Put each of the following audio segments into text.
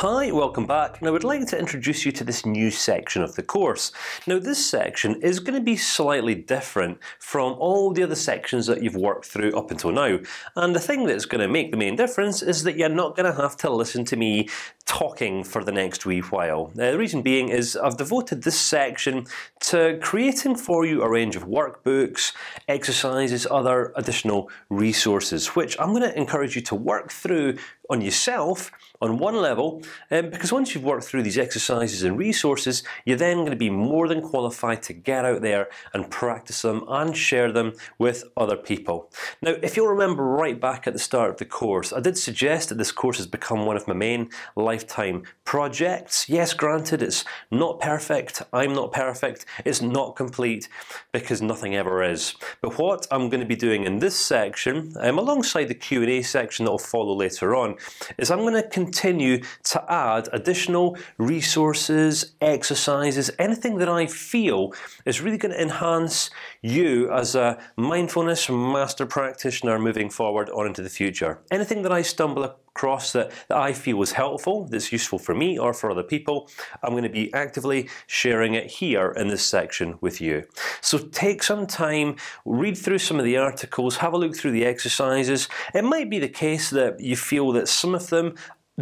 Hi, welcome back. Now, I would like to introduce you to this new section of the course. Now, this section is going to be slightly different from all the other sections that you've worked through up until now. And the thing that's going to make the main difference is that you're not going to have to listen to me talking for the next wee while. Uh, the reason being is I've devoted this section to creating for you a range of workbooks, exercises, other additional resources, which I'm going to encourage you to work through on yourself on one level, um, because once you've worked through these exercises and resources, you're then going to be more than qualified to get out there and practice them and share them with other people. Now, if you'll remember right back at the start of the course, I did suggest that this course has become one of my main lifetime projects. Yes, granted, it's not perfect. I'm not perfect. It's not complete because nothing ever is. But what I'm going to be doing in this section, um, alongside the Q and A section that will follow later on, is I'm going to continue to add additional resources, exercises, anything that I feel is really going to enhance you as a mindfulness master practitioner moving forward on into the future. Anything that I stumble across that, that I feel is helpful, that's useful for me or for other people, I'm going to be actively sharing it here in this section with you. So take some time, read through some of the articles, have a look through the exercises. It might be the case that you feel that some of them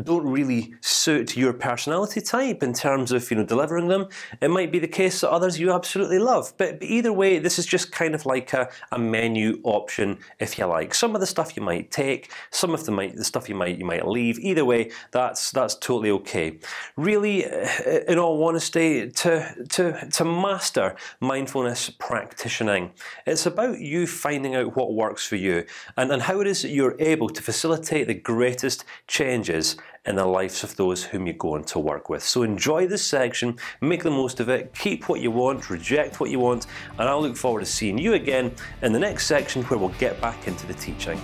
don't really suit your personality type in terms of you know delivering them. It might be the case that others you absolutely love, but, either way, this is just kind of like a, a menu option, if you like. Some of the stuff you might take, some of the might the stuff you might you might leave. Either way, that's that's totally okay. Really, uh, in all honesty, to to to master mindfulness practicing, it's about you finding out what works for you and and how it is that you're able to facilitate the greatest changes in the lives of those whom you go on to work with. So enjoy this section, make the most of it, keep what you want, reject what you want, and I'll look forward to seeing you again in the next section where we'll get back into the teaching.